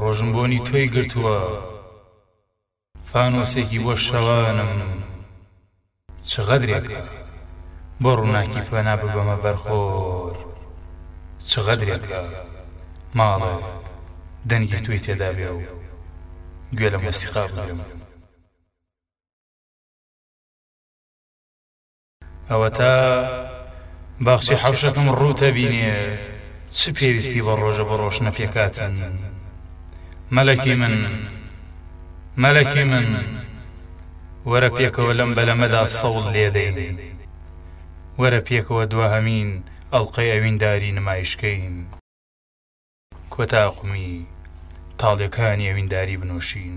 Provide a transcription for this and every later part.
ڕۆژم بۆنی تۆی گرتووە فانۆسێکی بۆ شەوانم چ غەدرێکە بۆ ڕووناکی پەنا ببەمە بەرخۆر چ غەدرێکە ماڵێک دەنگی تۆی تێدا بێ و گوێ لە مۆسیقا بگرم ئەوەتا باخچەی حەوشەکەم ڕووت ئەبینێ چ پێویستی بە ڕۆژە بە ڕۆشنە پێکهاتن مەلەکی من مەلەکی من وەرە پێکەوە لەم بەلەمەدا سەوڵ لێدەین وەرە پێکەوە دواهەمین ئەڵقەی ئەوینداری نمایشکەین کۆتا قومی تاڵەکانی ئەوینداری بنۆشین.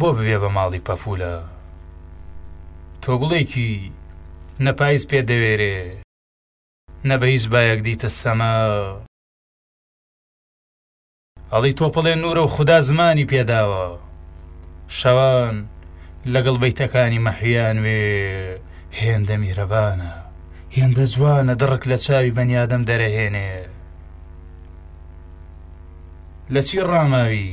بۆ ببێ بە ماڵی پەپولە تۆ گوڵێکی نە پایز پێ دەوێرێ نە بە هیچ بایەک دیتە سەما ئەڵی تۆپڵێ نورە و خودا زمانی پێداوە شەوان لەگەڵ بەیتەکانی مەحویان وێ هێندە میرەبانە هێندە جوانە دڕک لە چاوی بەنیادەم دەرەهێنێ لە چی ڕاماوی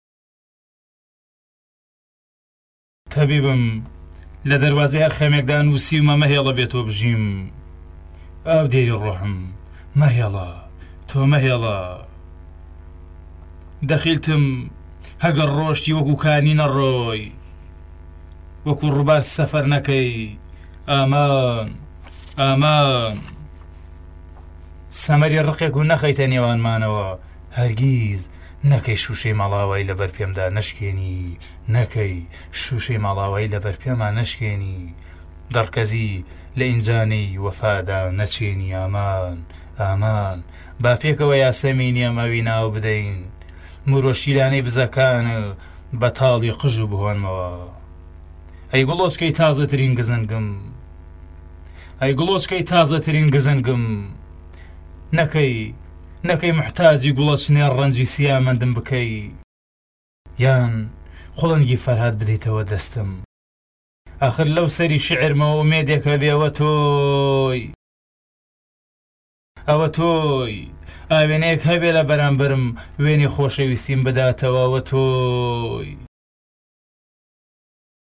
تەبیبم لە دەروازی هەر خەمێکدا نووسیومە مەهێڵە بێ تۆ بژیم ئەو دێری ڕۆحم مەهێڵە تۆ مەهێڵە دەخیلتم هەگەڕ ڕۆشتی وەکو کانی نەڕۆی وەکو ڕووبار سەفەر نەکەی ئامان ئامان سەمەری ڕقێک و نەخەیتە نێوانمانەوە هەرگیز نەکەی شووشەی ماڵاوای لەبەر پێمدا نەشکێنی، نەکەی شووشەی ماڵاوای لەبەر پێما نەشکێنی، دڕکەزی لە ئینجانەی وەفادا نەچێنی ئامان، ئامان، با پێکەوە یاسەمینی ئەم ئەوی ناو بدەین، مورۆ شیرانەی بزەکان و بەتاڵی قژ و بهۆنمەوە. ئەی گوڵۆچکەی تازەترین گزنگم، ئەی گوڵۆچکەی تازەترین گزنگم، نەکەی، نەکەی موحتاجی گوڵە چنێڕ ڕەنجی سیامەندم بکەی یان خوڵنگی فەرهاد بدەیتەوە دەستم ئاخر لەو سەری شیعرمەوە ئومێدێک هەبێ ئەوە تۆی ئەوە تۆی ئاوێنەیەک هەبێ لە بەرامبەرم وێنەی خۆشەویستیم بداتەوە ئەوە تۆی.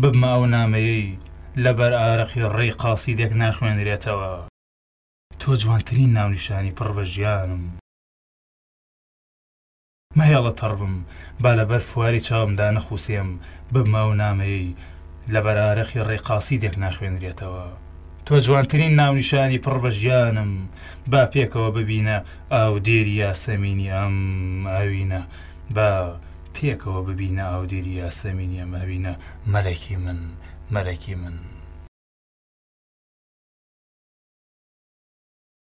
ببمە ئەو نامەیەی لەبەر ئارەقی ڕێی قاسیدێک ناخوێنرێتەوە. تۆ جوانترین ناونیشانی پڕ بە ژیانم. مەهێڵە تەڕ بم، با لەبەر فواری چاوم دانەخوسێم، ببمە ئەو نامەیەی لەبەر ئارەقی ڕێی قاسیدێک ناخوێنرێتەوە. تۆ جوانترین ناونیشانی پڕ بە ژیانم، با پێکەوە ببینە ئاودێری یاسەمینی ئەم ئاوینە، با پێکەوە ببینە ئاودێری یاسەمینی ئەم ئەوینە مەلەکی من مەلەکی من.